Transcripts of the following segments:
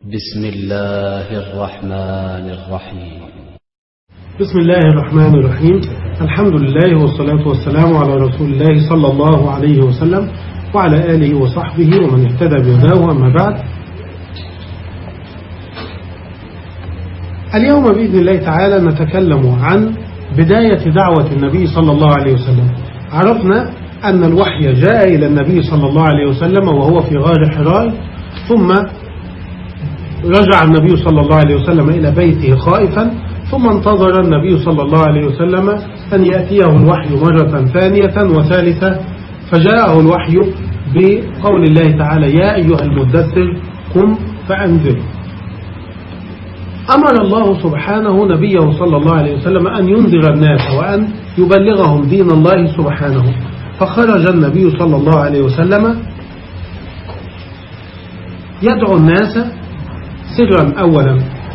بسم الله الرحمن الرحيم. بسم الله الرحمن الرحيم. الحمد لله والصلاة والسلام على رسول الله صلى الله عليه وسلم وعلى آله وصحبه ومن اهتدى بهداه أما بعد. اليوم بإذن الله تعالى نتكلم عن بداية دعوة النبي صلى الله عليه وسلم. عرفنا أن الوحي جاء إلى النبي صلى الله عليه وسلم وهو في غار حراء ثم رجع النبي صلى الله عليه وسلم إلى بيته خائفا ثم انتظر النبي صلى الله عليه وسلم أن يأتيه الوحي مرة ثانية وثالثة فجاءه الوحي بقول الله تعالى يا أيها المدثر قم فأنذر. أمر الله سبحانه نبيه صلى الله عليه وسلم أن ينذر الناس وأن يبلغهم دين الله سبحانه فخرج النبي صلى الله عليه وسلم يدعو الناس سرا أولا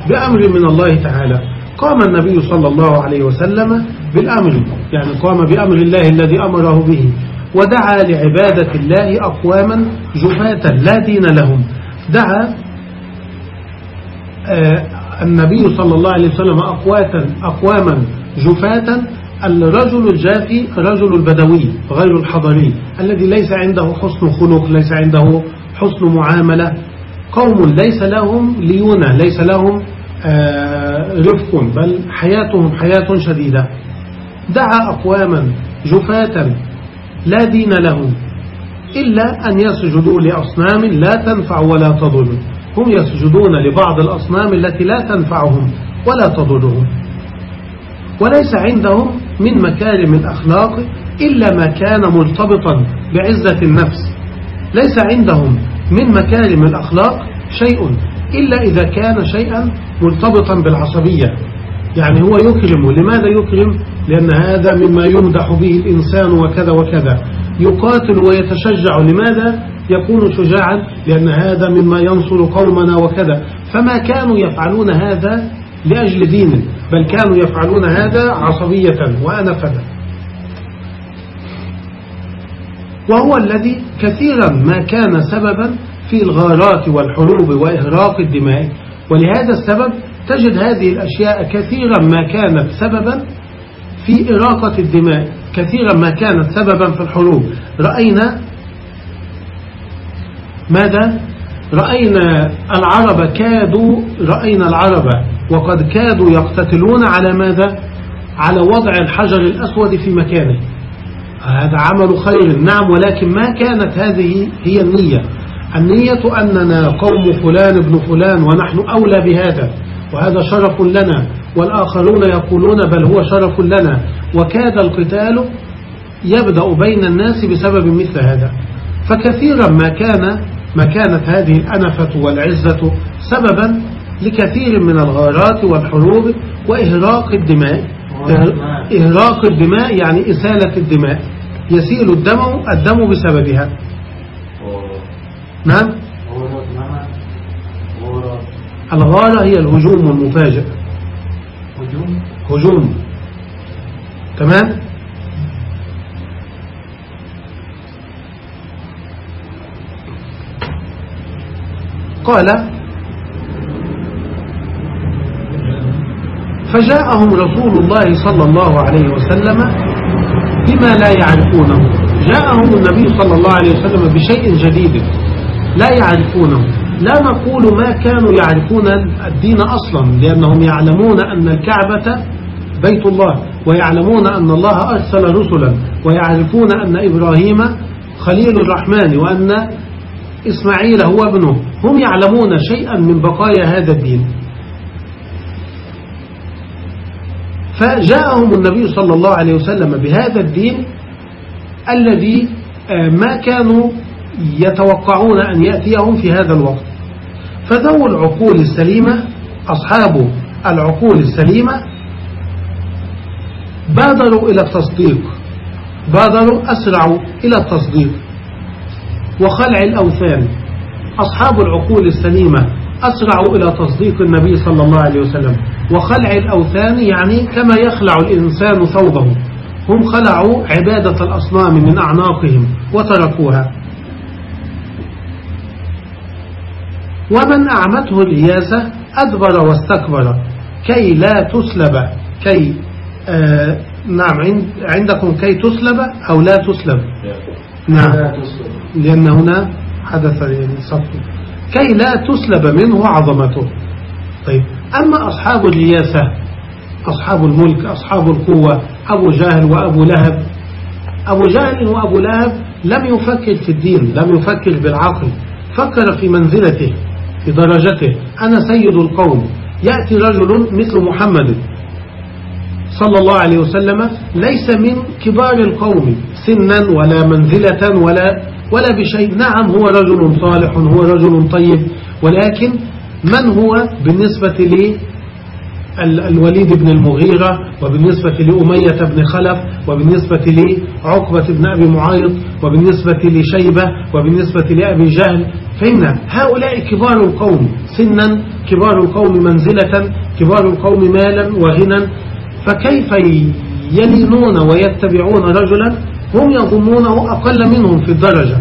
بأمر من الله تعالى. قام النبي صلى الله عليه وسلم بالأمر يعني قام بأمر الله الذي أمره به ودعا لعبادة الله أقواما جفاة لا دين لهم. دعا النبي صلى الله عليه وسلم أقواتا أقواما جفاة الرجل الجافي رجل البدوي غير الحضري الذي ليس عنده حسن خلق ليس عنده حسن معاملة. قوم ليس لهم ليونة ليس لهم رفق بل حياتهم حياة شديدة. دعا أقواما جفاة لا دين لهم إلا أن يسجدوا لأصنام لا تنفع ولا تضر. هم يسجدون لبعض الأصنام التي لا تنفعهم ولا تضرهم. وليس عندهم من مكارم الأخلاق إلا ما كان مرتبطا بعزة النفس. ليس عندهم من مكارم الأخلاق شيء إلا إذا كان شيئا مرتبطا بالعصبية. يعني هو يكرم. لماذا يكرم؟ لأن هذا مما يمدح به الإنسان وكذا وكذا. يقاتل ويتشجع. لماذا؟ يكون شجاعا. لأن هذا مما ينصر قومنا وكذا. فما كانوا يفعلون هذا لأجل دين بل كانوا يفعلون هذا عصبية وأنفة وهو الذي كثيرا ما كان سببا في الغارات والحروب وإهراق الدماء ولهذا السبب تجد هذه الأشياء كثيرا ما كانت سببا في إراقة الدماء كثيرا ما كانت سببا في الحروب رأينا ماذا؟ رأينا العرب كادوا رأينا العرب وقد كادوا يقتتلون على ماذا؟ على وضع الحجر الأسود في مكانه هذا عمل خير. نعم ولكن ما كانت هذه هي النية. النية أننا قوم فلان ابن فلان ونحن أولى بهذا وهذا شرف لنا والآخرون يقولون بل هو شرف لنا. وكاد القتال يبدأ بين الناس بسبب مثل هذا. فكثيرا ما كان ما كانت هذه الأنفة والعزة سببا لكثير من الغارات والحروب وإهراق الدماء. إهراق الدماء يعني إسالة الدماء. يسيل الدم الدم بسببها. نعم. الغارة هي الهجوم المفاجئ هجوم؟ هجوم. تمام؟ قال فجاءهم رسول الله صلى الله عليه وسلم بما لا يعرفونه. جاءهم النبي صلى الله عليه وسلم بشيء جديد. لا يعرفونه. لا نقول ما كانوا يعرفون الدين أصلا لأنهم يعلمون أن الكعبة بيت الله ويعلمون أن الله أرسل رسلا ويعرفون أن إبراهيم خليل الرحمن وأن إسماعيل هو ابنه. هم يعلمون شيئا من بقايا هذا الدين. فجاءهم النبي صلى الله عليه وسلم بهذا الدين الذي ما كانوا يتوقعون أن يأتيهم في هذا الوقت. فذو العقول السليمة أصحاب العقول السليمة بادروا إلى التصديق بادروا أسرعوا إلى التصديق. وخلع الأوثان أصحاب العقول السليمة أسرعوا إلى تصديق النبي صلى الله عليه وسلم. وخلع الأوثان يعني كما يخلع الإنسان ثوبه. هم خلعوا عبادة الأصنام من أعناقهم وتركوها. ومن أعمته الإياسة أدبر واستكبر. كي لا تسلب. كي آه نعم عند عندكم كي تسلب أو لا تسلب؟ نعم. لأن هنا حدث يعني كي لا تسلب منه عظمته. طيب. أما أصحاب الرياسة أصحاب الملك أصحاب القوة أبو جهل وأبو لهب. أبو جهل وأبو لهب لم يفكر في الدين لم يفكر بالعقل. فكر في منزلته في درجته. أنا سيد القوم. يأتي رجل مثل محمد صلى الله عليه وسلم ليس من كبار القوم سنا ولا منزلة ولا ولا بشيء. نعم هو رجل صالح هو رجل طيب. ولكن من هو بالنسبة لي الوليد بن المغيرة وبالنسبة لأمية بن خلف وبالنسبة لعقبة بن أبي معيط وبالنسبة لشيبة وبالنسبة لأبي جهل. فإن هؤلاء كبار القوم سنا كبار القوم منزلة كبار القوم مالا وغنى فكيف يلينون ويتبعون رجلا؟ هم يظنونه أقل منهم في الدرجة.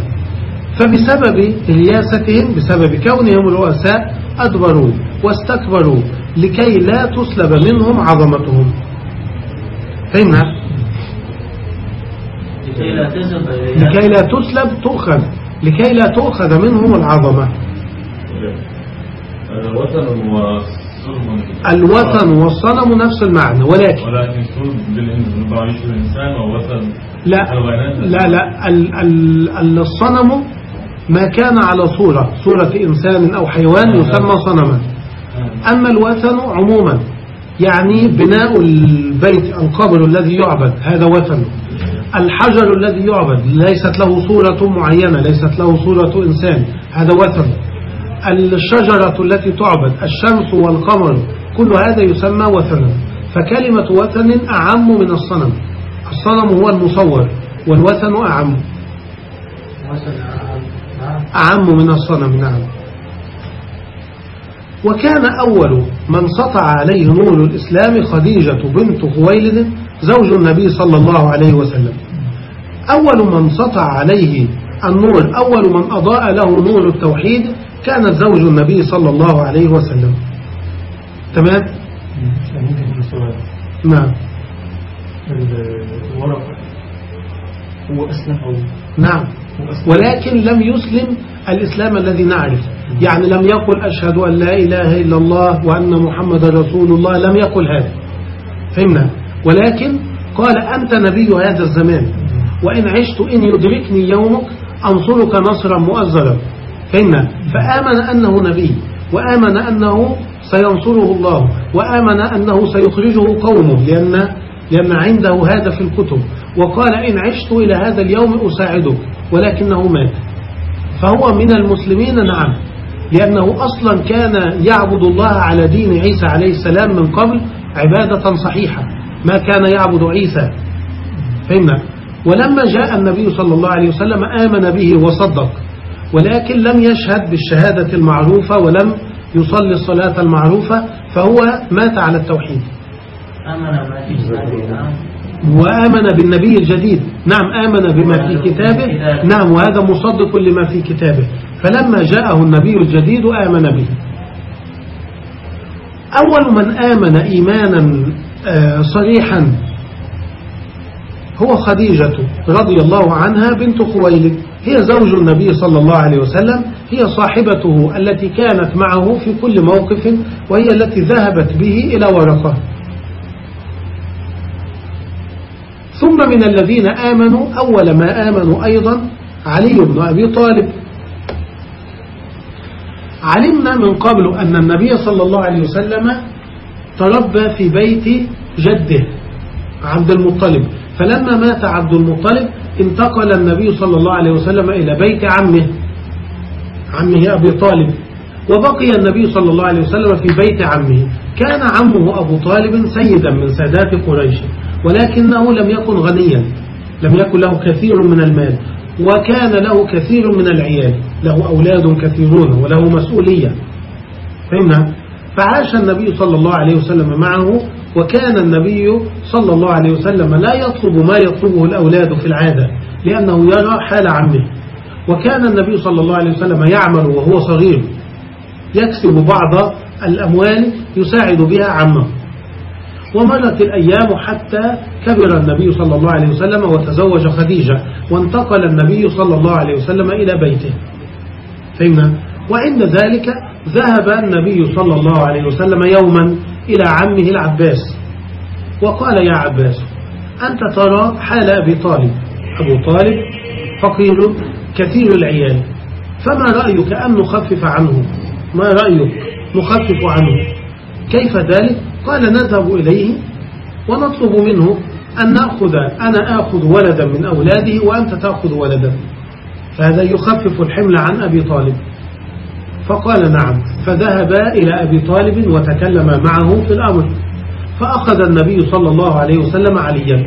فبسبب رياستهم بسبب كونهم رؤساء أدبروا واستكبروا لكي لا تسلب منهم عظمتهم. فهمنا؟ لكي لا تسلب. تؤخذ. لكي لا تؤخذ منهم العظمة. الوثن والصنم. نفس المعنى ولكن ولكن بالإنسان ووثن لا لا لا. ال ال الصنم ما كان على صورة صورة إنسان أو حيوان يسمى صنما. أما الوثن عموما يعني بناء البيت القبر الذي يعبد هذا وثن. الحجر الذي يعبد ليست له صورة معينة ليست له صورة إنسان هذا وثن. الشجرة التي تعبد الشمس والقمر كل هذا يسمى وثنا. فكلمة وثن أعم من الصنم. الصنم هو المصور والوثن أعم. أعم من الصنم نعم. وكان أول من سطع عليه نور الإسلام خديجة بنت خويلد زوج النبي صلى الله عليه وسلم. أول من سطع عليه النور أول من أضاء له نور التوحيد كانت زوج النبي صلى الله عليه وسلم. تمام؟ نعم. الورق هو أسلم أو نعم. ولكن لم يسلم الإسلام الذي نعرف. يعني لم يقل أشهد أن لا إله إلا الله وأن محمد رسول الله لم يقل هذا. فهمنا؟ ولكن قال أنت نبي هذا الزمان. وإن عشت إن يدركني يومك أنصرك نصرا مؤزرا فهمنا؟ فآمن أنه نبي وآمن أنه سينصره الله وآمن أنه سيخرجه قومه لأن, لأن عنده هذا في الكتب. وقال إن عشت إلى هذا اليوم أساعدك. ولكنه مات. فهو من المسلمين نعم لأنه أصلا كان يعبد الله على دين عيسى عليه السلام من قبل عبادة صحيحة ما كان يعبد عيسى. فهمنا؟ ولما جاء النبي صلى الله عليه وسلم آمن به وصدق ولكن لم يشهد بالشهادة المعروفة ولم يصلي الصلاة المعروفة فهو مات على التوحيد. وآمن بالنبي الجديد. نعم آمن بما في كتابه. نعم وهذا مصدق لما في كتابه. فلما جاءه النبي الجديد آمن به. أول من آمن إيمانا آه، صريحا هو خديجة رضي الله عنها بنت خويلد. هي زوج النبي صلى الله عليه وسلم. هي صاحبته التي كانت معه في كل موقف وهي التي ذهبت به إلى ورقة ثم من الذين آمنوا أول ما آمنوا أيضا علي بن أبي طالب. علمنا من قبل أن النبي صلى الله عليه وسلم تربى في بيت جده عبد المطلب. فلما مات عبد المطلب انتقل النبي صلى الله عليه وسلم إلى بيت عمه عمه أبي طالب. وبقي النبي صلى الله عليه وسلم في بيت عمه. كان عمه أبو طالب سيدا من سادات قريش. ولكنه لم يكن غنيا. لم يكن له كثير من المال. وكان له كثير من العيال. له أولاد كثيرون وله مسؤولية. فهمنا؟ فعاش النبي صلى الله عليه وسلم معه وكان النبي صلى الله عليه وسلم لا يطلب ما يطلبه الأولاد في العادة لأنه يرى حال عمه. وكان النبي صلى الله عليه وسلم يعمل وهو صغير يكسب بعض الأموال يساعد بها عمه. ومرت الأيام حتى كبر النبي صلى الله عليه وسلم وتزوج خديجة وانتقل النبي صلى الله عليه وسلم إلى بيته. فهمنا؟ وعند ذلك ذهب النبي صلى الله عليه وسلم يوما إلى عمه العباس. وقال يا عباس أنت ترى حال أبي طالب. أبو طالب فقير كثير العيال. فما رأيك أن نخفف عنه؟ ما رأيك؟ نخفف عنه. كيف ذلك؟ قال نذهب إليه ونطلب منه أن نأخذ أنا آخذ ولدا من أولاده وأنت تأخذ ولدا. فهذا يخفف الحمل عن أبي طالب. فقال نعم. فذهبا إلى أبي طالب وتكلم معه في الأمر. فأخذ النبي صلى الله عليه وسلم عليا.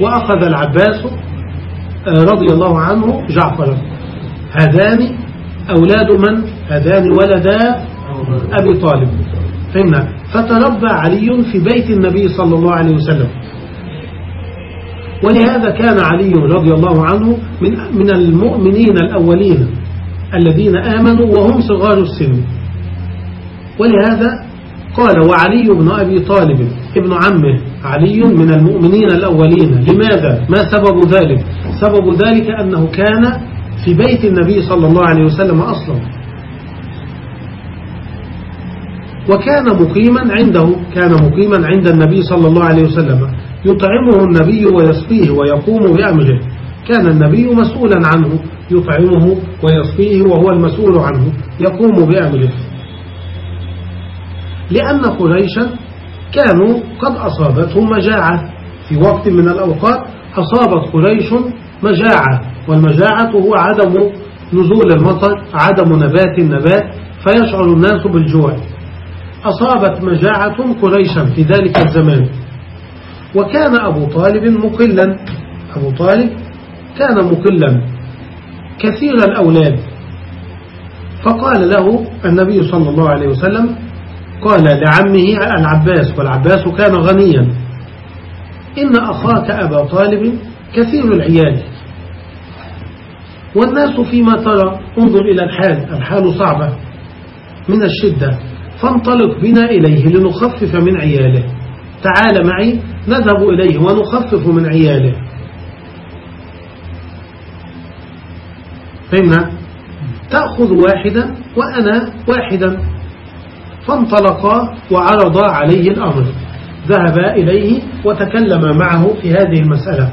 وأخذ العباس آه، رضي الله عنه جعفرا. هذان أولاد من؟ هذان ولدا أبي طالب. فهمنا؟ فتربى علي في بيت النبي صلى الله عليه وسلم ولهذا كان علي رضي الله عنه من من المؤمنين الأولين الذين آمنوا وهم صغار السن ولهذا قال وعلي بن أبي طالب ابن عمه علي من المؤمنين الأولين لماذا؟ ما سبب ذلك؟ سبب ذلك أنه كان في بيت النبي صلى الله عليه وسلم أصلا وكان مقيما عنده كان مقيما عند النبي صلى الله عليه وسلم. يطعمه النبي ويسقيه ويقوم بأمره. كان النبي مسؤولا عنه يطعمه ويسقيه وهو المسؤول عنه يقوم بأمره. لأن قريشا كانوا قد أصابتهم مجاعة. في وقت من الأوقات أصابت قريش مجاعة والمجاعة هو عدم نزول المطر عدم نبات النبات فيشعر الناس بالجوع. أصابت مجاعة قريشا في ذلك الزمان. وكان أبو طالب مقلا. أبو طالب كان مقلا كثير الأولاد. فقال له النبي صلى الله عليه وسلم قال لعمه العباس والعباس كان غنيا. إن أخاك أبا طالب كثير العيال والناس فيما ترى انظر إلى الحال. الحال صعبة. من الشدة. فانطلق بنا إليه لنخفف من عياله. تعال معي نذهب إليه ونخفف من عياله. فهمنا؟ تأخذ واحدا وأنا واحدا. فانطلقا وعرضا عليه الأمر. ذهبا إليه وتكلم معه في هذه المسألة.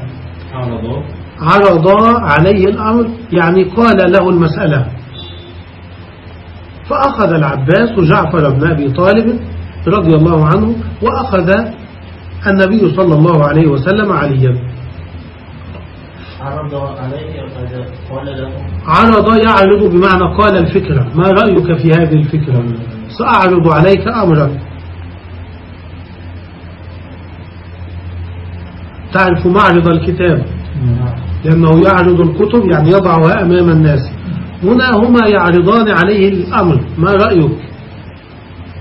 عرضا عليه الأمر يعني قال له المسألة. فأخذ العباس جعفر بن أبي طالب رضي الله عنه وأخذ النبي صلى الله عليه وسلم عليا. عرض عليه عرض يعرض بمعنى قال الفكرة. ما رأيك في هذه الفكرة؟ سأعرض عليك أمرا. تعرف معرض الكتاب؟ لأنه يعرض الكتب يعني يضعها أمام الناس. هنا هما يعرضان عليه الأمر. ما رأيك؟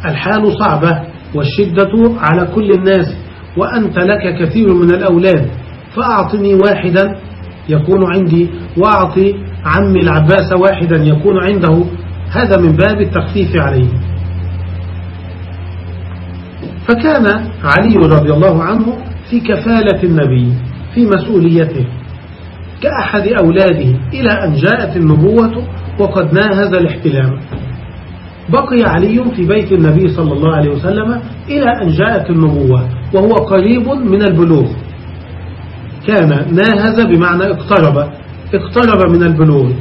الحال صعبة والشدة على كل الناس وأنت لك كثير من الأولاد. فأعطني واحدا يكون عندي وأعطي عمي العباس واحدا يكون عنده. هذا من باب التخفيف عليه. فكان علي رضي الله عنه في كفالة النبي في مسؤوليته. كأحد أولاده إلى أن جاءت النبوة وقد ناهز الاحتلام بقي علي في بيت النبي صلى الله عليه وسلم إلى أن جاءت النبوة وهو قريب من البلوغ. كان ناهز بمعنى اقترب اقترب من البلوغ.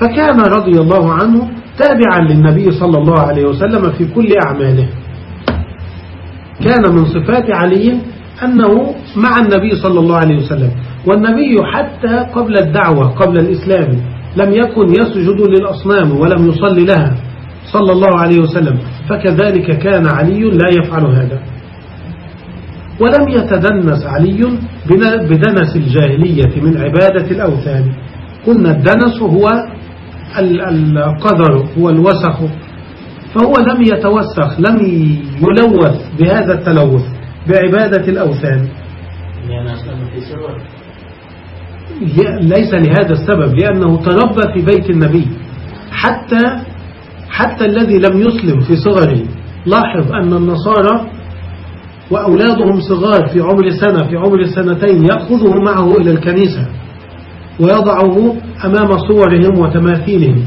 فكان رضي الله عنه تابعا للنبي صلى الله عليه وسلم في كل أعماله. كان من صفات علي أنه مع النبي صلى الله عليه وسلم والنبي حتى قبل الدعوة قبل الإسلام لم يكن يسجد للأصنام ولم يصلي لها صلى الله عليه وسلم فكذلك كان علي لا يفعل هذا. ولم يتدنس علي بدنس الجاهلية من عبادة الأوثان. قلنا الدنس هو القذر هو الوسخ. فهو لم يتوسخ لم يلوث بهذا التلوث. بعبادة الأوثان. ليس لهذا السبب لأنه تربى في بيت النبي. حتى حتى الذي لم يسلم في صغره. لاحظ أن النصارى وأولادهم صغار في عمر سنة في عمر سنتين يأخذه معه إلى الكنيسة ويضعه أمام صورهم وتماثيلهم.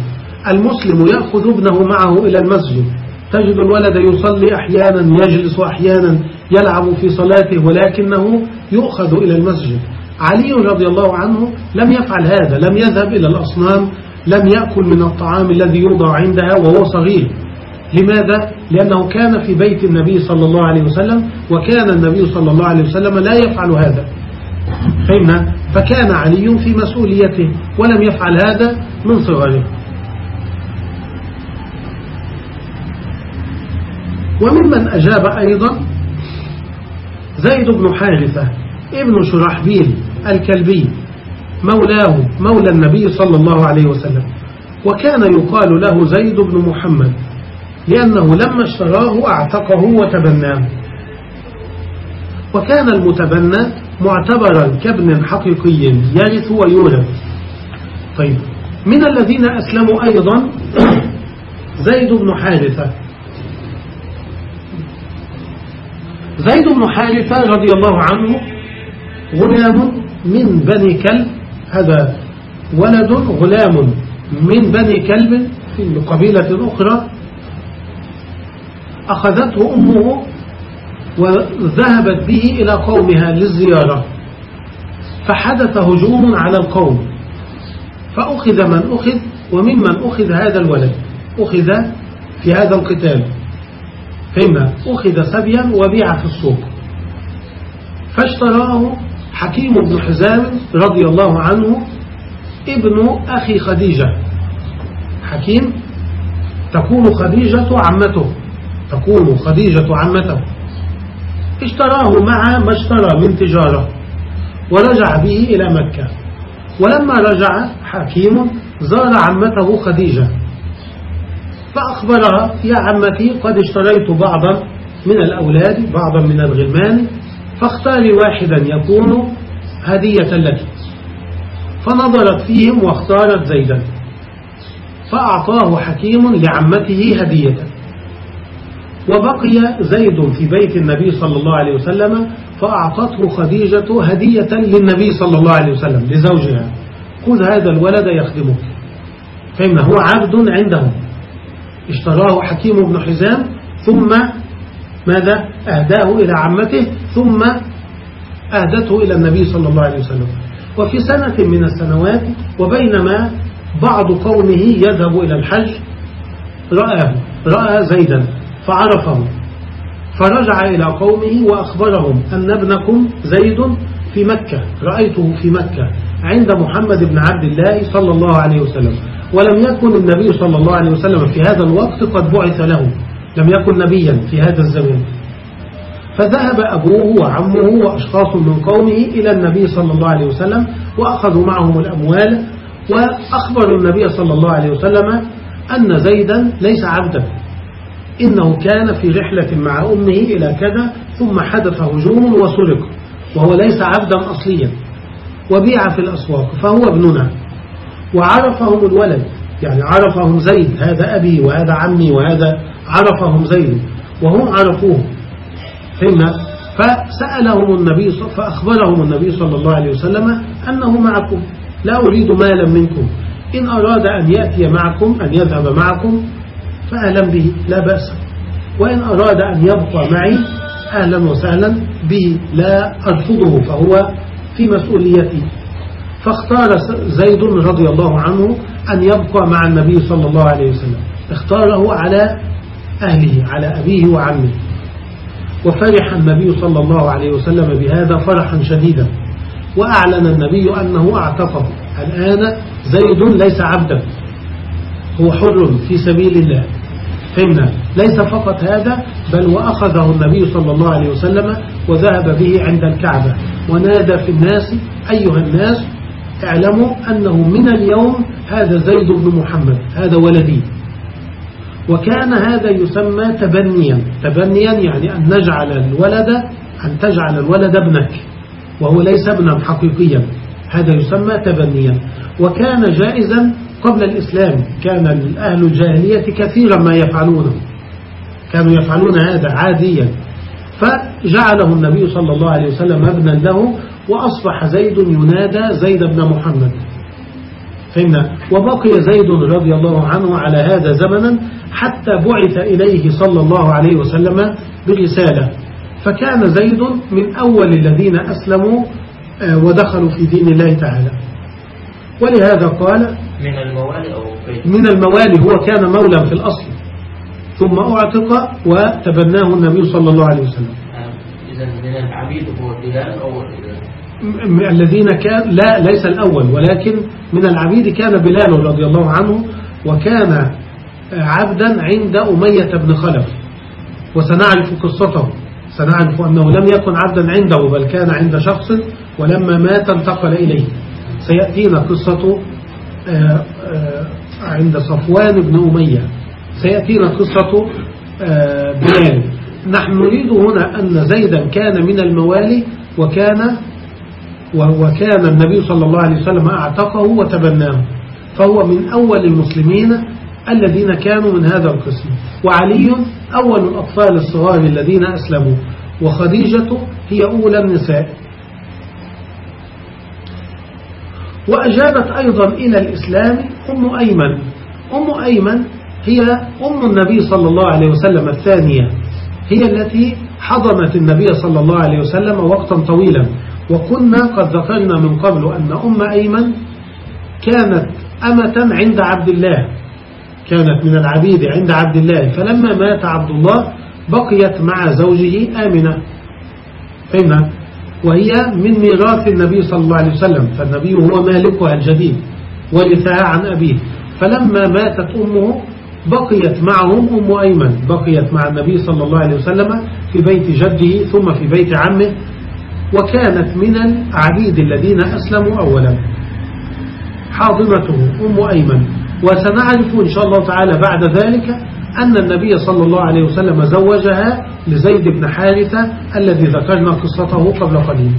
المسلم يأخذ ابنه معه إلى المسجد. تجد الولد يصلي أحيانا يجلس أحيانا يلعب في صلاته ولكنه يؤخذ إلى المسجد علي رضي الله عنه لم يفعل هذا لم يذهب إلى الأصنام لم يأكل من الطعام الذي يوضع عندها وهو صغير لماذا؟ لأنه كان في بيت النبي صلى الله عليه وسلم وكان النبي صلى الله عليه وسلم لا يفعل هذا؟ فكان علي في مسؤوليته ولم يفعل هذا من صغره وممن أجاب أيضا زيد بن حارثة ابن شرحبيل الكلبي مولاه مولى النبي صلى الله عليه وسلم وكان يقال له زيد بن محمد لأنه لما اشتراه أعتقه وتبناه. وكان المتبنى معتبرا كابن حقيقي يرث ويورث طيب من الذين أسلموا أيضا؟ زيد بن حارثة زيد بن حارثة رضي الله عنه غلام من بني كلب هذا ولد غلام من بني كلب في قبيلة أخرى. أخذته أمه وذهبت به إلى قومها للزيارة. فحدث هجوم على القوم. فأخذ من أخذ وممن أخذ هذا الولد. أخذ في هذا القتال. فإما أخذ سبيا وبيع في السوق. فاشتراه حكيم بن حزام رضي الله عنه ابن أخي خديجة. حكيم تكون خديجة عمته تكون خديجة عمته. اشتراه مع ما اشترى من تجارة ورجع به إلى مكة. ولما رجع حكيم زار عمته خديجة. فأخبرها يا عمتي قد اشتريت بعضا من الأولاد بعضا من الغلمان فاختاري واحدا يكون هدية لك. فنظرت فيهم واختارت زيدا. فأعطاه حكيم لعمته هدية. وبقي زيد في بيت النبي صلى الله عليه وسلم فأعطته خديجة هدية للنبي صلى الله عليه وسلم لزوجها. خذ هذا الولد يخدمك فإن هو عبد عندهم. اشتراه حكيم بن حزام ثم ماذا؟ أهداه إلى عمته ثم أهدته إلى النبي صلى الله عليه وسلم. وفي سنة من السنوات وبينما بعض قومه يذهب إلى الحج رآه رأى زيدا فعرفه فرجع إلى قومه وأخبرهم أن ابنكم زيد في مكة رأيته في مكة عند محمد بن عبد الله صلى الله عليه وسلم. ولم يكن النبي صلى الله عليه وسلم في هذا الوقت قد بعث له لم يكن نبيا في هذا الزمان. فذهب أبوه وعمه وأشخاص من قومه إلى النبي صلى الله عليه وسلم وأخذوا معهم الأموال وأخبروا النبي صلى الله عليه وسلم أن زيدا ليس عبدا. إنه كان في رحلة مع أمه إلى كذا ثم حدث هجوم وسرق وهو ليس عبدا أصليا. وبيع في الأسواق فهو ابننا. وعرفهم الولد. يعني عرفهم زيد هذا أبي وهذا عمي وهذا عرفهم زيد وهم عرفوه. فهمنا؟ فسألهم النبي فأخبرهم النبي صلى الله عليه وسلم أنه معكم. لا أريد مالا منكم. إن أراد أن يأتي معكم أن يذهب معكم فأهلا به لا بأس. وإن أراد أن يبقى معي أهلا وسهلا به لا أرفضه فهو في مسؤوليتي. فاختار زيد رضي الله عنه أن يبقى مع النبي صلى الله عليه وسلم. اختاره على أهله على أبيه وعمه. وفرح النبي صلى الله عليه وسلم بهذا فرحا شديدا. وأعلن النبي أنه اعتقه. الآن زيد ليس عبدا. هو حر في سبيل الله. فهمنا؟ ليس فقط هذا بل وأخذه النبي صلى الله عليه وسلم وذهب به عند الكعبة. ونادى في الناس أيها الناس اعلموا أنه من اليوم هذا زيد بن محمد هذا ولدي. وكان هذا يسمى تبنيا. تبنيا يعني أن نجعل الولد أن تجعل الولد ابنك وهو ليس ابنا حقيقيا. هذا يسمى تبنيا. وكان جائزا قبل الإسلام. كان أهل الجاهلية كثيرا ما يفعلونه. كانوا يفعلون هذا عاديا. فجعله النبي صلى الله عليه وسلم ابنا له وأصبح زيد ينادى زيد بن محمد. فهمنا؟ وبقي زيد رضي الله عنه على هذا زمنا حتى بعث إليه صلى الله عليه وسلم برسالة فكان زيد من أول الذين أسلموا آه، ودخلوا في دين الله تعالى. ولهذا قال من الموالي أو من الموالي هو كان مولا في الأصل. ثم أعتق وتبناه النبي صلى الله عليه وسلم. إذا من العبيد هو بلال أو الذين كان لا ليس الأول ولكن من العبيد كان بلال رضي الله عنه وكان آه، عبدا عند أمية بن خلف وسنعرف قصته. سنعرف أنه لم يكن عبدا عنده بل كان عند شخص ولما مات انتقل إليه. سيأتينا قصة آه، آه، عند صفوان بن أمية. سيأتينا قصة بلال. نحن نريد هنا أن زيدا كان من الموالي وكان و- وكان النبي صلى الله عليه وسلم أعتقه وتبناه. فهو من أول المسلمين الذين كانوا من هذا القسم. وعلي أول الأطفال الصغار الذين أسلموا. وخديجة هي أولى النساء. وأجابت أيضا إلى الإسلام أم أيمن. أم أيمن هي أم النبي صلى الله عليه وسلم الثانية. هي التي حضنت النبي صلى الله عليه وسلم وقتا طويلا. وكنا قد ذكرنا من قبل أن أم أيمن كانت أمة عند عبد الله كانت من العبيد عند عبد الله. فلما مات عبد الله بقيت مع زوجه آمنة. فهمنا وهي من ميراث النبي صلى الله عليه وسلم فالنبي هو مالكها الجديد ورثها عن أبيه. فلما ماتت أمه بقيت معهم أم أيمن. بقيت مع النبي صلى الله عليه وسلم في بيت جده ثم في بيت عمه. وكانت من العبيد الذين أسلموا أولا. حاضنته أم أيمن. وسنعرف إن شاء الله تعالى بعد ذلك أن النبي صلى الله عليه وسلم زوجها لزيد بن حارثة الذي ذكرنا قصته قبل قليل.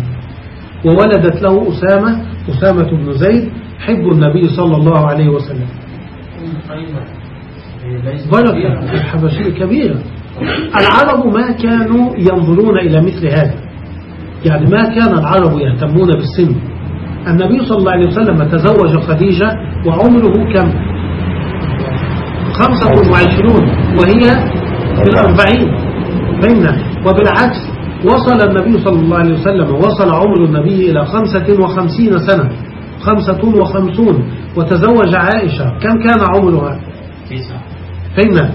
وولدت له أسامة أسامة بن زيد حب النبي صلى الله عليه وسلم. بركة. الحبشية كبيرة العرب ما كانوا ينظرون إلى مثل هذا. يعني ما كان العرب يهتمون بالسن. النبي صلى الله عليه وسلم تزوج خديجة وعمره كم؟ خمسة وعشرون وهي في الأربعين. بيننا وبالعكس وصل النبي صلى الله عليه وسلم وصل عمر النبي إلى خمسة وخمسين سنة خمسة وخمسون. وتزوج عائشة كم كان عمرها؟ فهمنا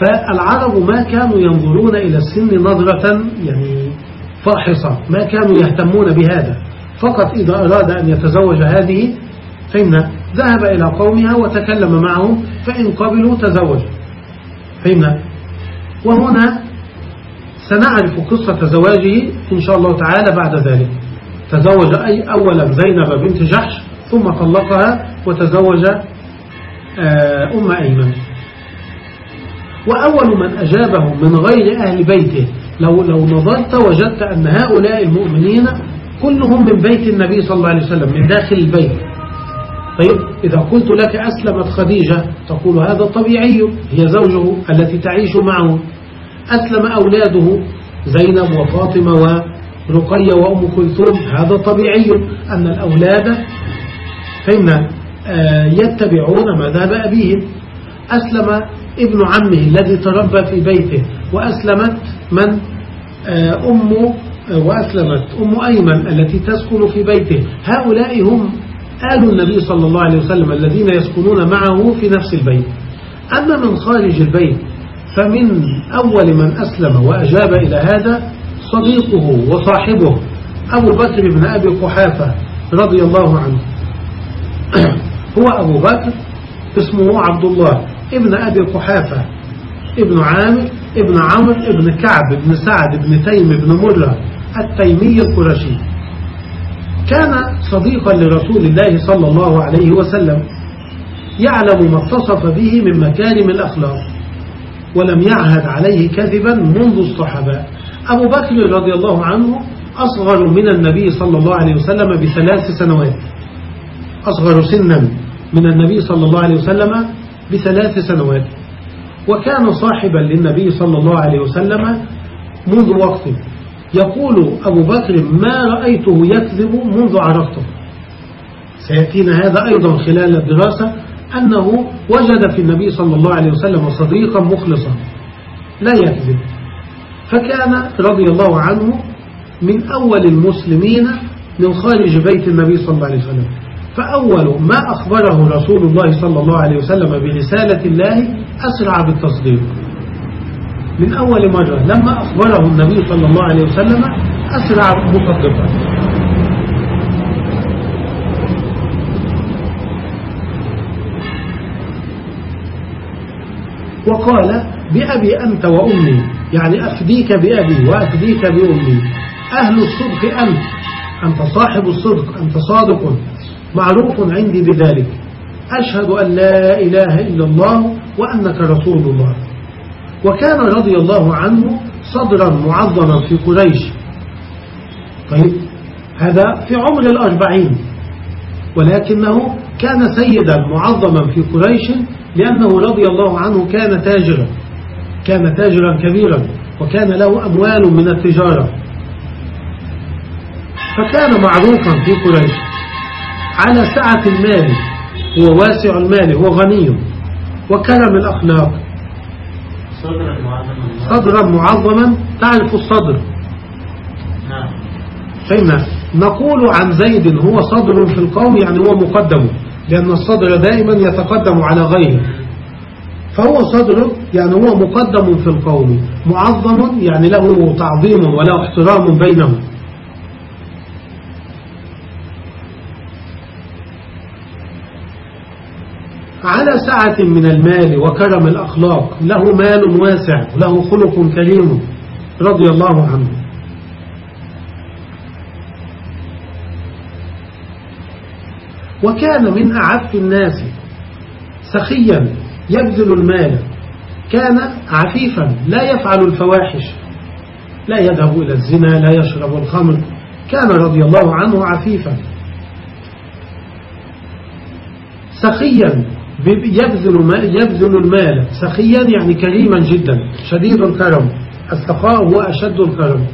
فالعرب ما كانوا ينظرون إلى السن نظرة يعني فاحصة. ما كانوا يهتمون بهذا. فقط إذا أراد أن يتزوج هذه فهمنا ذهب إلى قومها وتكلم معهم فإن قبلوا تزوج. فهمنا وهنا سنعرف قصة زواجه إن شاء الله تعالى بعد ذلك. تزوج أي أولا زينب بنت جحش ثم طلقها وتزوج آه، أم أيمن. وأول من أجابه من غير أهل بيته لو, لو نظرت وجدت أن هؤلاء المؤمنين كلهم من بيت النبي صلى الله عليه وسلم من داخل البيت. طيب إذا قلت لك أسلمت خديجة تقول هذا طبيعي هي زوجه التي تعيش معه. أسلم أولاده زينب وفاطمة ورقية وأم كلثوم هذا طبيعي أن الأولاد فإن آه، يتبعون مذهب أبيهم. أسلم ابن عمه الذي تربى في بيته وأسلمت من؟ آه، أم آه، وأسلمت. أم أيمن التي تسكن في بيته. هؤلاء هم آل النبي صلى الله عليه وسلم الذين يسكنون معه في نفس البيت. أما من خارج البيت فمن أول من أسلم وأجاب إلى هذا صديقه وصاحبه أبو بكر بن أبي قحافة رضي الله عنه. هو أبو بكر اسمه عبد الله ابن أبي قحافة ابن عامر ابن عمرو ابن كعب ابن سعد ابن تيم ابن مرة التيمي القرشي. كان صديقا لرسول الله صلى الله عليه وسلم يعلم ما اتصف به من مكارم الأخلاق ولم يعهد عليه كذبا منذ الصحابة. أبو بكر رضي الله عنه أصغر من النبي صلى الله عليه وسلم بثلاث سنوات. أصغر سنا من النبي صلى الله عليه وسلم بثلاث سنوات. وكان صاحبا للنبي صلى الله عليه وسلم منذ وقت. يقول أبو بكر ما رأيته يكذب منذ عرفته. سيأتينا هذا أيضا خلال الدراسة أنه وجد في النبي صلى الله عليه وسلم صديقا مخلصا لا يكذب. فكان رضي الله عنه من أول المسلمين من خارج بيت النبي صلى الله عليه وسلم. فأول ما أخبره رسول الله صلى الله عليه وسلم برسالة الله أسرع بالتصديق. من أول مرة لما أخبره النبي صلى الله عليه وسلم أسرع مصدقا. وقال بأبي أنت وأمي. يعني أفديك بأبي وأفديك بأمي. أهل الصدق أنت. أنت صاحب الصدق أنت صادق. معروف عندي بذلك. أشهد أن لا إله إلا الله وأنك رسول الله. وكان رضي الله عنه صدرا معظما في قريش. طيب هذا في عمر الأربعين. ولكنه كان سيدا معظما في قريش لأنه رضي الله عنه كان تاجرا. كان تاجرا كبيرا وكان له أموال من التجارة. فكان معروفا في قريش على سعة المال. هو واسع المال هو غني. وكرم الأخلاق. صدرا معظما صدرا معظما تعرف الصدر. نعم. فإن نقول عن زيد هو صدر في القوم يعني هو مقدم لأن الصدر دائما يتقدم على غيره. فهو صدر يعني هو مقدم في القوم معظم يعني له تعظيم وله احترام بينهم. على سعة من المال وكرم الأخلاق له مال واسع له خلق كريم رضي الله عنه. وكان من أعف الناس سخيا يبذل المال كان عفيفا لا يفعل الفواحش لا يذهب إلى الزنا لا يشرب الخمر كان رضي الله عنه عفيفا. سخيا يبذل ما- يبذل المال. سخيا يعني كريما جدا. شديد الكرم. السخاء هو أشد الكرم.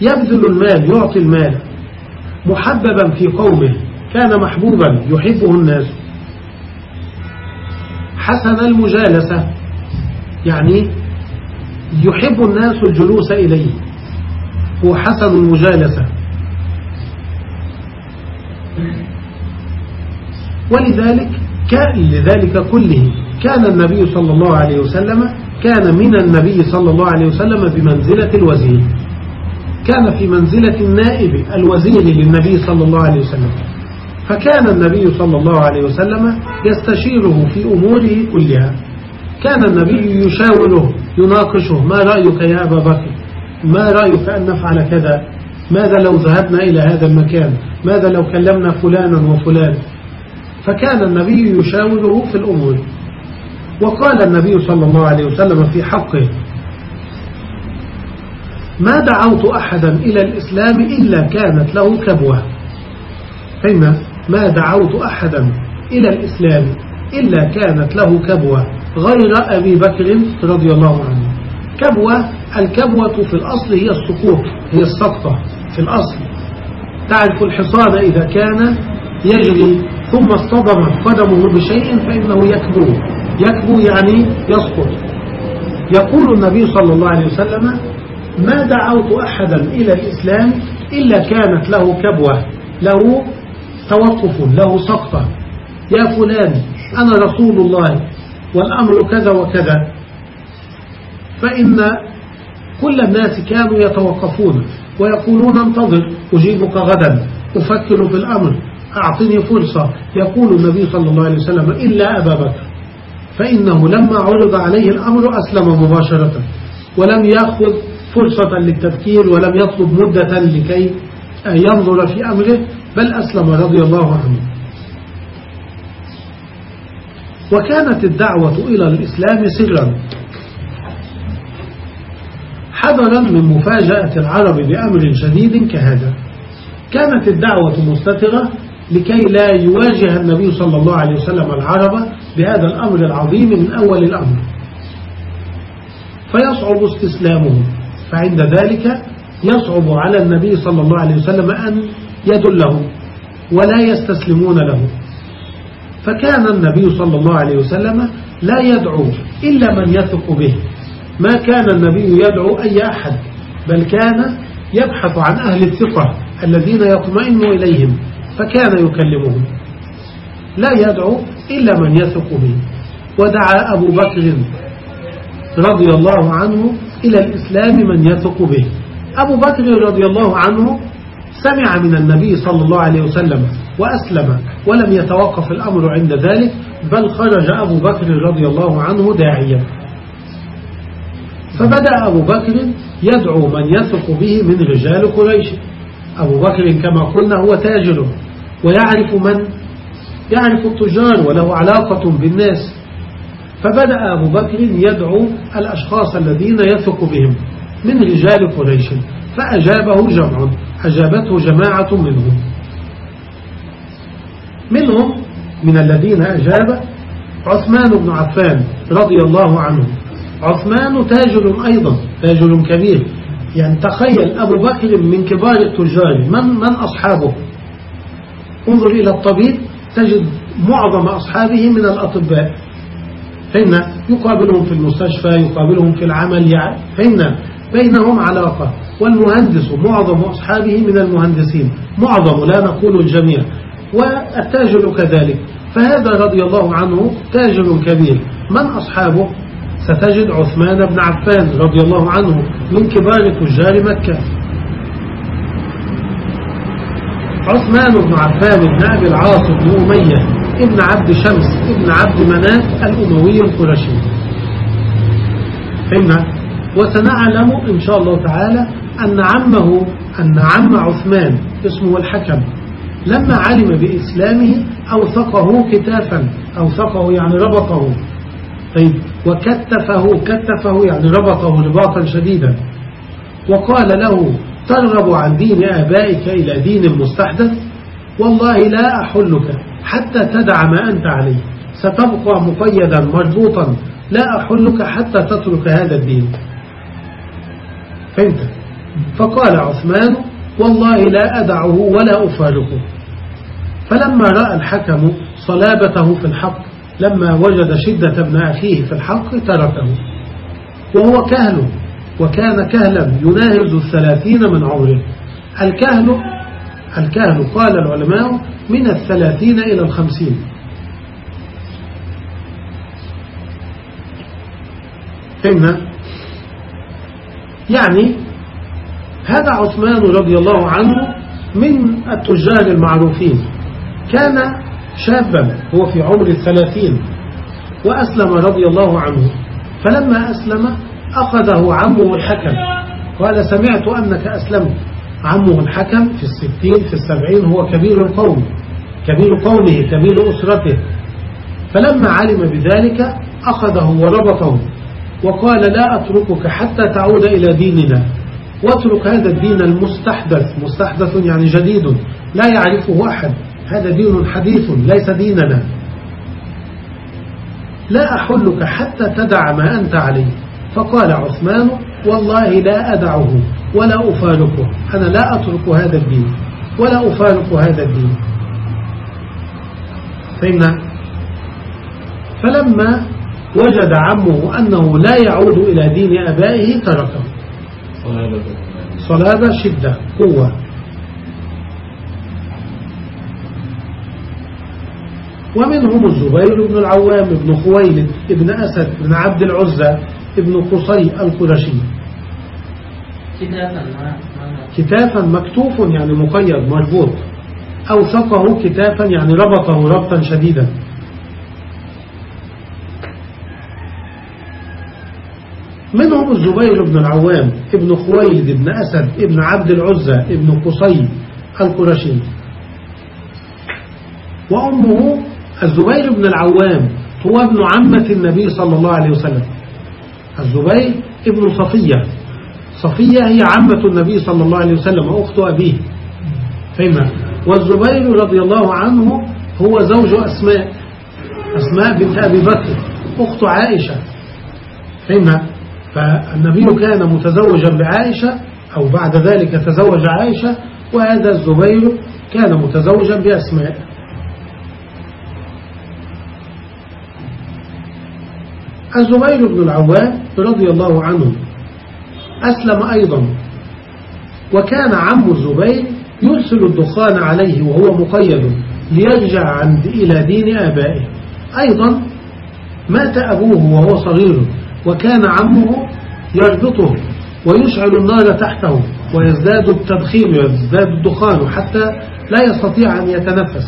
يبذل المال يعطي المال. محببا في قومه. كان محبوبا يحبه الناس. حسن المجالسة. يعني يحب الناس الجلوس إليه. هو حسن المجالسة. ولذلك كان لذلك كله كان النبي صلى الله عليه وسلم كان من النبي صلى الله عليه وسلم بمنزلة الوزير. كان في منزلة النائب الوزير للنبي صلى الله عليه وسلم. فكان النبي صلى الله عليه وسلم يستشيره في أموره كلها. كان النبي يشاوره يناقشه ما رأيك يا أبا بكر؟ ما رأيك أن نفعل كذا؟ ماذا لو ذهبنا إلى هذا المكان؟ ماذا لو كلمنا فلانا وفلان؟ فكان النبي يشاوره في الأمور. وقال النبي صلى الله عليه وسلم في حقه ما دعوت أحدا إلى الإسلام إلا كانت له كبوة. فإن ما دعوت أحدا إلى الإسلام إلا كانت له كبوة غير أبي بكر رضي الله عنه. كبوة الكبوة في الأصل هي السقوط هي السقطة في الأصل. تعرف الحصان إذا كان يجري ثم اصطدمت قدمه بشيء فإنه يكبو. يكبو يعني يسقط. يقول النبي صلى الله عليه وسلم ما دعوت أحدا إلى الإسلام إلا كانت له كبوة له توقف له سقطة. يا فلان أنا رسول الله والأمر كذا وكذا. فإن كل الناس كانوا يتوقفون ويقولون انتظر أجيبك غدا أفكر في الأمر. أعطني فرصة يقول النبي صلى الله عليه وسلم إلا أبا بكر. فإنه لما عرض عليه الأمر أسلم مباشرة ولم يأخذ فرصة للتفكير ولم يطلب مدة لكي ينظر في أمره بل أسلم رضي الله عنه. وكانت الدعوة إلى الإسلام سرا. حذرا من مفاجأة العرب بأمر شديد كهذا. كانت الدعوة مستترة لكي لا يواجه النبي صلى الله عليه وسلم العرب بهذا الأمر العظيم من أول الأمر. فيصعب استسلامهم فعند ذلك يصعب على النبي صلى الله عليه وسلم أن يدلهم ولا يستسلمون له. فكان النبي صلى الله عليه وسلم لا يدعو إلا من يثق به. ما كان النبي يدعو أي أحد بل كان يبحث عن أهل الثقة الذين يطمئن إليهم. فكان يكلمهم لا يدعو إلا من يثق به. ودعا أبو بكر رضي الله عنه إلى الإسلام من يثق به. أبو بكر رضي الله عنه سمع من النبي صلى الله عليه وسلم وأسلم ولم يتوقف الأمر عند ذلك بل خرج أبو بكر رضي الله عنه داعيا. فبدأ أبو بكر يدعو من يثق به من رجال قريش. أبو بكر كما قلنا هو تاجر ويعرف من؟ يعرف التجار وله علاقة بالناس. فبدأ أبو بكر يدعو الأشخاص الذين يثق بهم من رجال قريش فأجابه جمع أجابته جماعة منهم. منهم من الذين أجاب عثمان بن عفان رضي الله عنه. عثمان تاجر أيضا تاجر كبير. يعني تخيل أبو بكر من كبار التجار من, من أصحابه؟ انظر إلى الطبيب تجد معظم أصحابه من الأطباء. فإن يقابلهم في المستشفى يقابلهم في العمل يعني فإن بينهم علاقة. والمهندس معظم أصحابه من المهندسين. معظم لا نقول الجميع. والتاجر كذلك. فهذا رضي الله عنه تاجر كبير. من أصحابه؟ ستجد عثمان بن عفان رضي الله عنه من كبار تجار مكة. عثمان بن عفان بن أبي العاص بن أمية ابن عبد شمس ابن عبد مناف الأموي القرشي. فهمنا وسنعلم إن شاء الله تعالى أن عمه أن عم عثمان اسمه الحكم لما علم بإسلامه أوثقه كتافا أوثقه يعني ربطه. طيب وكتفه كتفه يعني ربطه رباطا شديدا. وقال له ترغب عن دين آبائك إلى دين مستحدث؟ والله لا أحلك حتى تدع ما أنت عليه. ستبقى مقيدا مربوطا لا أحلك حتى تترك هذا الدين. فهمت؟ فقال عثمان والله لا أدعه ولا أفارقه. فلما رأى الحكم صلابته في الحق لما وجد شدة ابن أخيه في الحق تركه. وهو كهل وكان كهلا يناهز الثلاثين من عمره. الكهل الكهل قال العلماء من الثلاثين إلى الخمسين. فهمنا يعني هذا عثمان رضي الله عنه من التجار المعروفين. كان شابا هو في عمر الثلاثين. وأسلم رضي الله عنه. فلما أسلم أخذه عمه الحكم. قال سمعت أنك أسلمت. عمه الحكم في الستين في السبعين هو كبير القوم. كبير قومه كبير أسرته. فلما علم بذلك أخذه وربطه. وقال لا أتركك حتى تعود إلى ديننا. واترك هذا الدين المستحدث. مستحدث يعني جديد. لا يعرفه أحد. هذا دين حديث ليس ديننا. لا أحلك حتى تدع ما أنت عليه. فقال عثمان والله لا أدعه ولا أفارقه. أنا لا أترك هذا الدين ولا أفارق هذا الدين. فإن فلما وجد عمه أنه لا يعود إلى دين أبائه تركه. صلابة شدة قوة. ومنهم الزبير بن العوام بن خويلد بن أسد بن عبد العزة بن قصي القرشي. كتافا مكتوف يعني مقيد مربوط. أوثقه كتافا يعني ربطه ربطا شديدا. منهم الزبير بن العوام ابن خويلد بن أسد ابن عبد العزة ابن قصي القرشي. وأمه الزبير بن العوام هو ابن عمة النبي صلى الله عليه وسلم. الزبير ابن صفية. صفية هي عمة النبي صلى الله عليه وسلم وأخت أبيه. فهم والزبير رضي الله عنه هو زوج أسماء. أسماء بنت أبي بكر أخت عائشة. فهمنا فالنبي كان متزوجا بعائشة أو بعد ذلك تزوج عائشة وهذا الزبير كان متزوجا بأسماء. الزبير بن العوام رضي الله عنه أسلم أيضا. وكان عم الزبير يرسل الدخان عليه وهو مقيد ليرجع عند إلى دين آبائه. أيضا مات أبوه وهو صغير وكان عمه يربطه ويشعل النار تحته ويزداد التدخين ويزداد الدخان حتى لا يستطيع أن يتنفس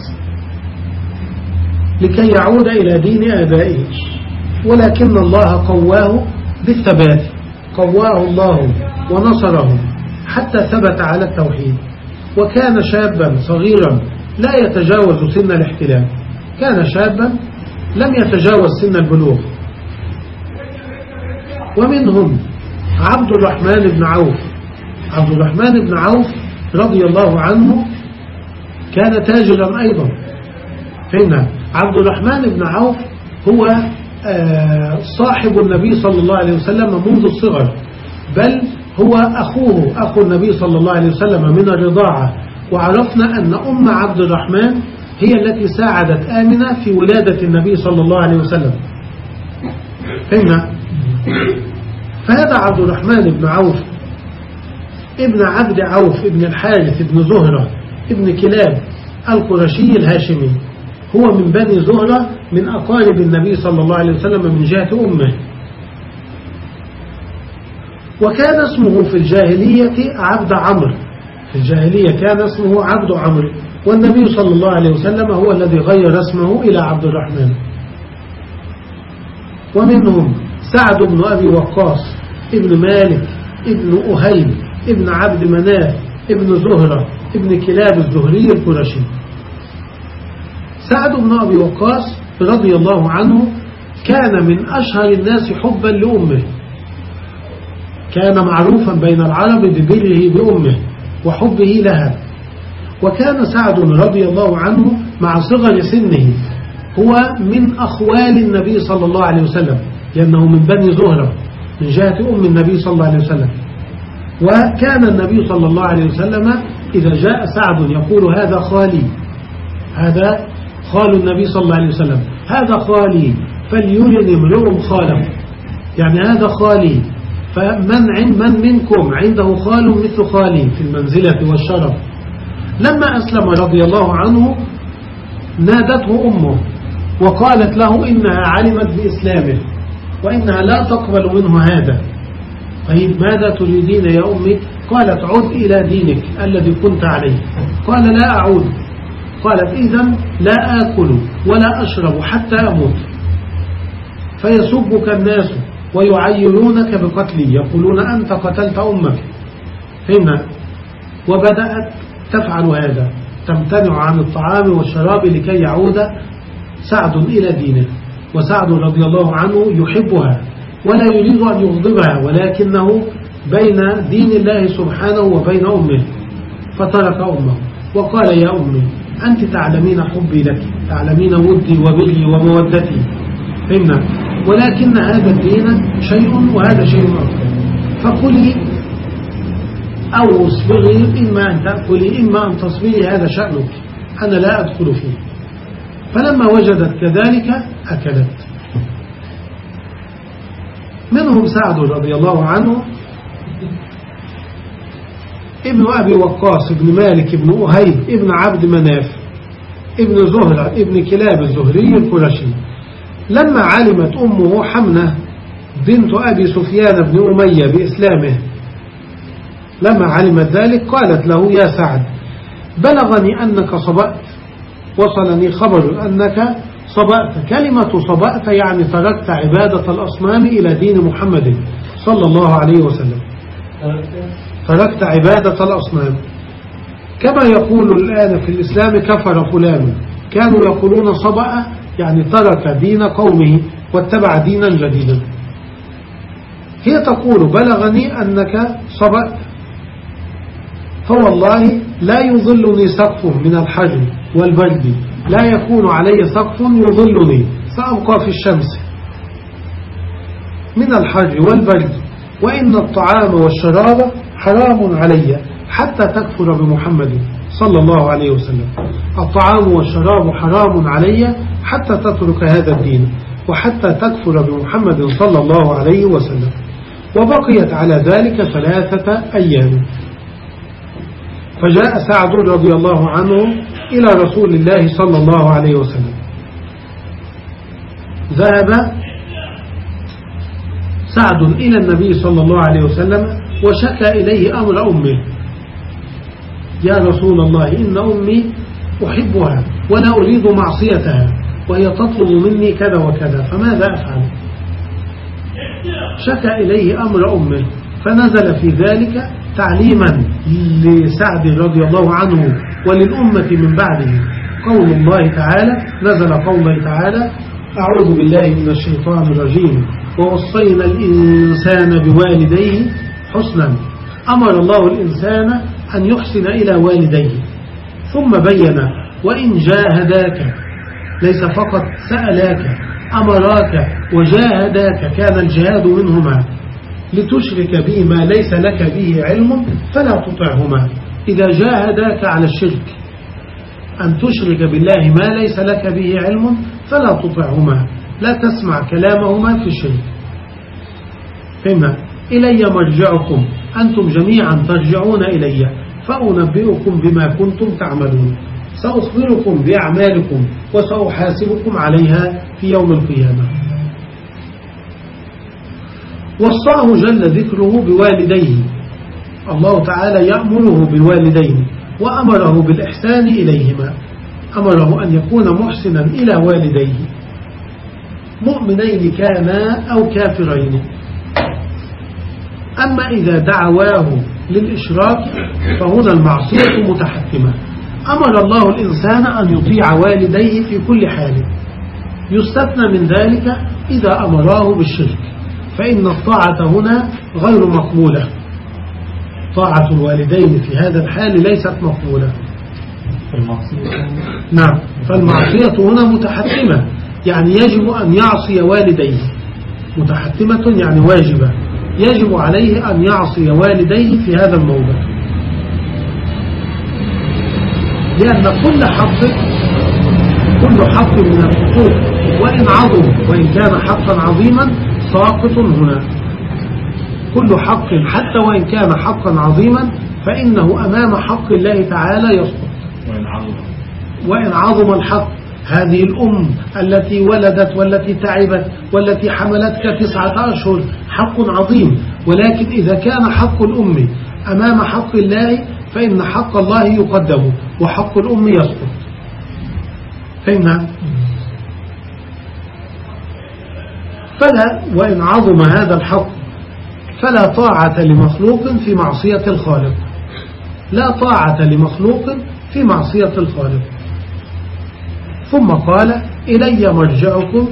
لكي يعود إلى دين آبائه. ولكن الله قواه بالثبات. قواه الله ونصره حتى ثبت على التوحيد. وكان شابا صغيرا لا يتجاوز سن الاحتلال. كان شابا لم يتجاوز سن البلوغ. ومنهم عبد الرحمن بن عوف. عبد الرحمن بن عوف رضي الله عنه كان تاجرا أيضا. فإن عبد الرحمن بن عوف هو صاحب النبي صلى الله عليه وسلم منذ الصغر. بل هو أخوه أخو النبي صلى الله عليه وسلم من الرضاعة. وعرفنا أن أم عبد الرحمن هي التي ساعدت آمنة في ولادة النبي صلى الله عليه وسلم. فهمنا؟ فهذا عبد الرحمن بن عوف ابن عبد عوف ابن الحارث ابن زهرة ابن كلاب القرشي الهاشمي. هو من بني زهرة من أقارب النبي صلى الله عليه وسلم من جهة أمه. وكان اسمه في الجاهلية عبد عمرو. في الجاهلية كان اسمه عبد عمرو. والنبي صلى الله عليه وسلم هو الذي غير اسمه إلى عبد الرحمن. ومنهم سعد بن أبي وقاص ابن مالك ابن أهيب ابن عبد مناف ابن زهرة ابن كلاب الزهري القرشي. سعد بن أبي وقاص رضي الله عنه كان من أشهر الناس حبا لأمه. كان معروفا بين العرب ببره بأمه وحبه لها. وكان سعد رضي الله عنه مع صغر سنه. هو من أخوال النبي صلى الله عليه وسلم لأنه من بني زهرة من جهة أم النبي صلى الله عليه وسلم. وكان النبي صلى الله عليه وسلم إذا جاء سعد يقول هذا خالي هذا خال النبي صلى الله عليه وسلم. هذا خالي فليرن امرؤ خاله. يعني هذا خالي. فمن من منكم عنده خال مثل خالي في المنزلة والشرف؟ لما أسلم رضي الله عنه نادته أمه وقالت له إنها علمت بإسلامه وإنها لا تقبل منه هذا. طيب ماذا تريدين يا أمي؟ قالت عد إلى دينك الذي كنت عليه. قال لا أعود. قالت إذا لا آكل ولا أشرب حتى أموت. فيسبك الناس ويعيرونك بقتلي. يقولون أنت قتلت أمك. هنا وبدأت تفعل هذا. تمتنع عن الطعام والشراب لكي يعود سعد إلى دينه. وسعد رضي الله عنه يحبها ولا يريد أن يغضبها ولكنه بين دين الله سبحانه وبين أمه. فترك أمه. وقال يا أمي أنت تعلمين حبي لك تعلمين ودي وبري ومودتي. فهمنا؟ ولكن هذا الدين شيء وهذا شيء أكثر فقلي أو اصبري إما أن تأكلي إما أن تصبري هذا شأنك. أنا لا أدخل فيه. فلما وجدت كذلك أكلت. منهم سعد رضي الله عنه ابن أبي وقاص ابن مالك ابن أهيب ابن عبد مناف ابن زهرة ابن كلاب الزهري القرشي. لما علمت أمه حمنة بنت أبي سفيان بن أمية بإسلامه لما علمت ذلك قالت له يا سعد بلغني أنك صبأت وصلني خبر أنك صبأت كلمة صبأت يعني تركت عبادة الأصنام إلى دين محمد صلى الله عليه وسلم. تركت عبادة الأصنام. كما يقول الآن في الإسلام كفر فلان. كانوا يقولون صبأ يعني ترك دين قومه واتبع دينا جديدا. هي تقول بلغني أنك صبأت فوالله لا يظلني سقف من الحجر والبرد. لا يكون علي سقف يظلني سأبقى في الشمس من الحر والبرد. وإن الطعام والشراب حرام علي حتى تكفر بمحمد صلى الله عليه وسلم. الطعام والشراب حرام علي حتى تترك هذا الدين وحتى تكفر بمحمد صلى الله عليه وسلم. وبقيت على ذلك ثلاثة أيام. فجاء سعد رضي الله عنه إلى رسول الله صلى الله عليه وسلم. ذهب سعد إلى النبي صلى الله عليه وسلم وشكى إليه أمر أمه. يا رسول الله إن أمي أحبها ولا أريد معصيتها وهي تطلب مني كذا وكذا فماذا أفعل؟ شكى إليه أمر أمه فنزل في ذلك تعليما لسعد رضي الله عنه وللأمة من بعده. قول الله تعالى نزل قول الله تعالى أعوذ بالله من الشيطان الرجيم ووصينا الإنسان بوالديه حسنا أمر الله الإنسان أن يحسن إلى والديه. ثم بين وإن جاهداك ليس فقط سألاك أمراك وجاهداك كان الجهاد منهما. لتشرك به ما ليس لك به علم فلا تطعهما. إذا جاهداك على الشرك أن تشرك بالله ما ليس لك به علم فلا تطعهما. لا تسمع كلامهما في الشرك. فهمنا؟ إلي مرجعكم. أنتم جميعا ترجعون إلي. فأنبئكم بما كنتم تعملون. سأخبركم بأعمالكم وسأحاسبكم عليها في يوم القيامة. وصاه جل ذكره بوالديه. الله تعالى يأمره بالوالدين وأمره بالإحسان إليهما. أمره أن يكون محسنا إلى والديه. مؤمنين كانا أو كافرين. أما إذا دعواه للإشراك فهنا المعصية متحكمة. أمر الله الإنسان أن يطيع والديه في كل حال. يستثنى من ذلك إذا أمراه بالشرك فإن الطاعة هنا غير مقبولة. طاعة الوالدين في هذا الحال ليست مقبولة. نعم فالمعصية هنا متحتمة يعني يجب أن يعصي والديه. متحتمة يعني واجبة. يجب عليه أن يعصي والديه في هذا الموضع لأن كل حق كل حق من الحقوق وإن عظم وإن كان حقا عظيما ساقط هنا. كل حق حتى وإن كان حقا عظيما فإنه أمام حق الله تعالى يسقط. وإن عظم الحق. هذه الأم التي ولدت والتي تعبت والتي حملتك تسعة أشهر حق عظيم. ولكن إذا كان حق الأم أمام حق الله فإن حق الله يقدم وحق الأم يسقط. فهمنا فلا وإن عظم هذا الحق فلا طاعة لمخلوق في معصية الخالق. لا طاعة لمخلوق في معصية الخالق. ثم قال إلي مرجعكم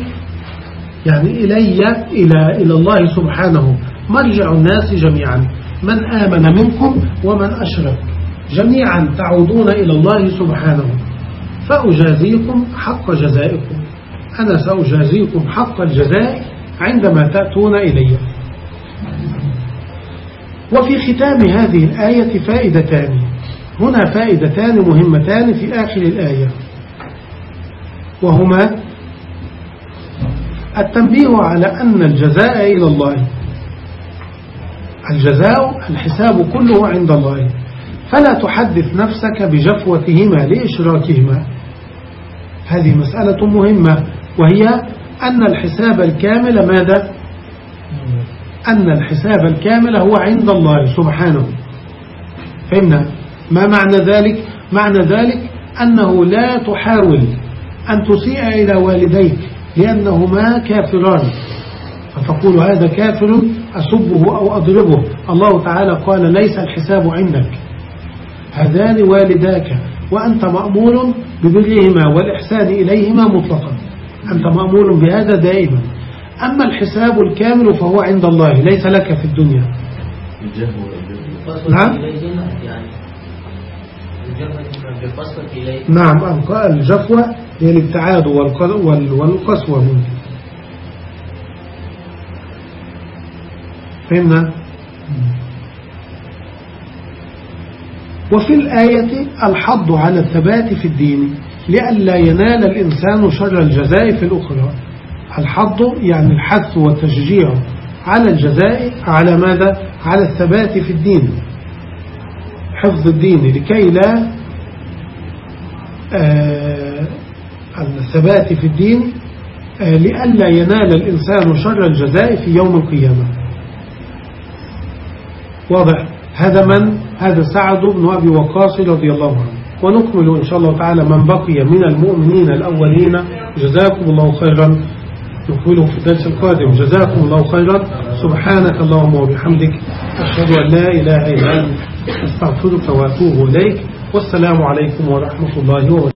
يعني إلي إلى, إلى الله سبحانه. مرجع الناس جميعا. من آمن منكم ومن أشرك. جميعا تعودون إلى الله سبحانه. فأجازيكم حق جزائكم. أنا سأجازيكم حق الجزاء عندما تأتون إلي. وفي ختام هذه الآية فائدتان. هنا فائدتان مهمتان في آخر الآية. وهما التنبيه على أن الجزاء إلى الله. الجزاء الحساب كله عند الله. فلا تحدث نفسك بجفوتهما لإشراكهما. هذه مسألة مهمة وهي أن الحساب الكامل ماذا؟ أن الحساب الكامل هو عند الله سبحانه. فهمنا؟ ما معنى ذلك؟ معنى ذلك أنه لا تحاول أن تسيء إلى والديك لأنهما كافران. فتقول هذا كافر أسبه أو أضربه؟ الله تعالى قال ليس الحساب عندك. هذان والداك وأنت مأمور ببرهما والإحسان إليهما مطلقا. أنت مأمور بهذا دائما. أما الحساب الكامل فهو عند الله ليس لك في الدنيا. نعم. يعني. نعم الق- الجفوة هي الابتعاد والق- وال- والقسوة منه. فهمنا؟ وفي الآية الحض على الثبات في الدين لئلا ينال الإنسان شر الجزاء في الأخرى. الحض يعني الحث والتشجيع على الجزاء على ماذا؟ على الثبات في الدين. حفظ الدين لكي لا آه، الثبات في الدين آه، لئلا ينال الإنسان شر الجزاء في يوم القيامة. واضح. هذا من؟ هذا سعد بن أبي وقاص رضي الله عنه. ونكمل إن شاء الله تعالى من بقي من المؤمنين الأولين. جزاكم الله خيرا. نكمله في الدرس القادم. جزاكم الله خيرا. سبحانك اللهم وبحمدك. أشهد أن لا إله إلا أنت. أستغفرك وأتوب إليك. والسلام عليكم ورحمة الله وبركاته.